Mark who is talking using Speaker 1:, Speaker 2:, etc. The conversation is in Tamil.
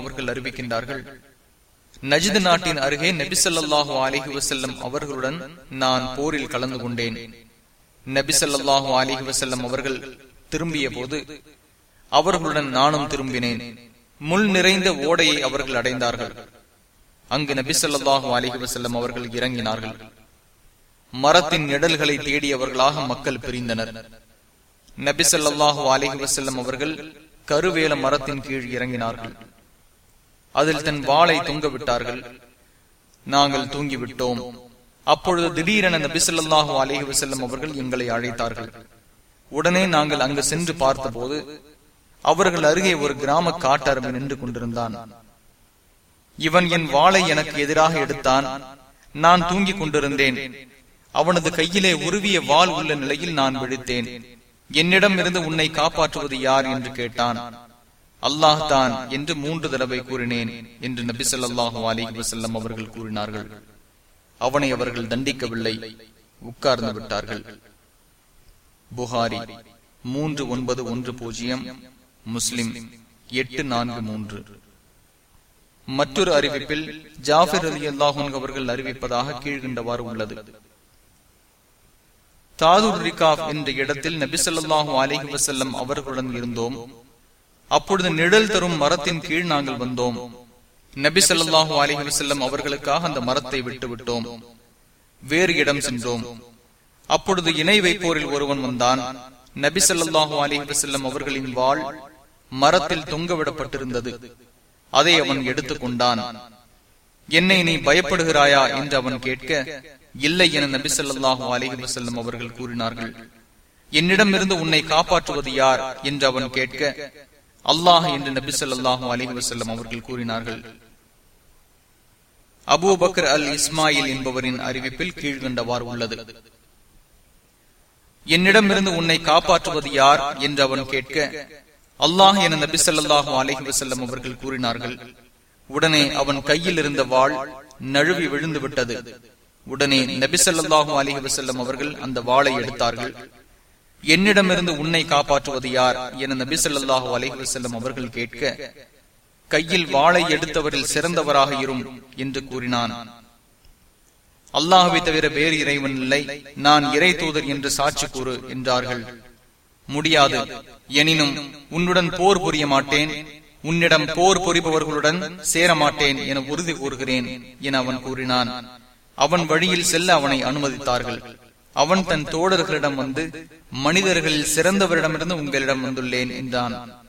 Speaker 1: அவர்கள் அறிவிக்கின்றார்கள் நஜித் நாட்டின் அருகே நபிசல்லாஹு அலிஹி வசல்லம் அவர்களுடன் நான் போரில் கலந்து கொண்டேன். நபிசல்லாஹு அலிஹி வசல்லம் அவர்கள் திரும்பிய போது அவர்களுடன் நானும் திரும்பினேன். முள் நிறைந்த ஓடையை அவர்கள் அடைந்தார்கள். அங்கு நபிசல்லாஹு அலிஹி வசல்லம் அவர்கள் இறங்கினார்கள். மரத்தின் நிழல்களை தேடியவர்களாக மக்கள் பிரிந்தனர். நபிசல்லாஹு அலஹி வசல்லம் அவர்கள் கருவேல மரத்தின் கீழ் இறங்கினார்கள். அதில் தன் வாளை தொங்க விட்டார்கள். நாங்கள் தூங்கிவிட்டோம். அப்பொழுது திடீரென நபிசல்லாஹு அலஹி வசல்லம் அவர்கள் எங்களை அழைத்தார்கள். உடனே நாங்கள் அங்கு சென்று பார்த்தபோது அவர்கள் அருகே ஒரு கிராம காட்டரம்பு நின்று கொண்டிருந்தான். இவன் என் வாளை எனக்கு எதிராக எடுத்தான். நான் தூங்கிக் கொண்டிருந்தேன். அவனது கையிலே உருவிய வாள் உள்ள நிலையில் நான் விழித்தேன். என்னிடம் இருந்து உன்னை காப்பாற்றுவது யார் என்று கேட்டான். அல்லாஹ் தான் என்று மூன்று தடவை கூறினேன் என்று நபி சொல்லாஹு அலிஹி வசல்லம் அவர்கள் கூறினார்கள். அவனை அவர்கள் தண்டிக்கவில்லை உட்கார்ந்து விட்டார்கள். புகாரி மூன்று ஒன்பது ஒன்று பூஜ்ஜியம் முஸ்லிம் எட்டு நான்கு மூன்று. மற்றொரு அறிவிப்பில் ஜாஃபர் அலி அல்லாஹூன் அவர்கள் அறிவிப்பதாக கீழ்கின்றவாறு உள்ளது. தாதுர் ரிகாப் என்ற இடத்தில் நபிசல்லாஹு அலஹி வசல்லம் அவர்களுடன் இருந்தோம். அப்பொழுது நிழல் தரும் மரத்தின் கீழ் நாங்கள் வந்தோம். நபி சொல்லாஹு அலிஹி வசல்லம் அவர்களுக்காக அந்த மரத்தை விட்டு விட்டோம். வேறு இடம் சென்றோம். அப்பொழுது இணை வைப்போரில் ஒருவன் வந்தான். நபி சொல்லாஹு அலிஹி வசல்லம் அவர்களின் வாழ் மரத்தில் தொங்கவிடப்பட்டிருந்தது அதை அவன் எடுத்துக் கொண்டான். என்னை நீ பயப்படுகிறாயா? என்று அவன் கேட்க இல்லை என நபி சொல்லாஹு அலிஹி வசல்லம் அவர்கள் கூறினார்கள். என்னிடமிருந்து உன்னை காப்பாற்றுவது யார்? என்று அவன் கேட்க அல்லாஹ் என்று நபி சொல்லாஹு அலிஹி வசல்லம் அவர்கள் கூறினார்கள். அபு பக்ர் அல் இஸ்மாயில் என்பவரின் அறிவிப்பில் கீழ்கண்டவாறு உள்ளது. என்னிடமிருந்து உன்னை காப்பாற்றுவது யார்? என்று அவன் கேட்க அல்லாஹ் என நபி சொல்லாஹு அலஹி வசல்லம் அவர்கள் கூறினார்கள். உடனே அவன் கையில் இருந்த வாள் நழுவி விழுந்து விட்டது. உடனே நபி சொல்லாஹு அலிஹி வசல்லம் அவர்கள் அந்த வாளை எடுத்தார்கள். என்னிடமிருந்து உன்னை காப்பாற்றுவது யார் என நபி சொல்லாஹு வசல்லம் அவர்கள் கேட்க கையில் வாளை எடுத்தவரில் சிறந்தவராக இரும் என்று கூறினான். அல்லாஹுவை தவிர வேறு இறைவன் இல்லை. நான் இறை தூதர் என்று சாட்சி கூறு என்றார்கள். முடியாது. எனினும் உன்னுடன் போர் புரிய மாட்டேன். உன்னிடம் போர் புரிபவர்களுடன் சேர மாட்டேன் என உறுதி கூறுகிறேன் என அவன் கூறினான். அவன் வழியில் செல்ல அவனை அனுமதித்தார்கள். அவன் தன் தோழர்களிடம் வந்து மனிதர்களில் சிறந்தவரிடமிருந்து உங்களிடம் வந்துள்ளேன் என்றான்.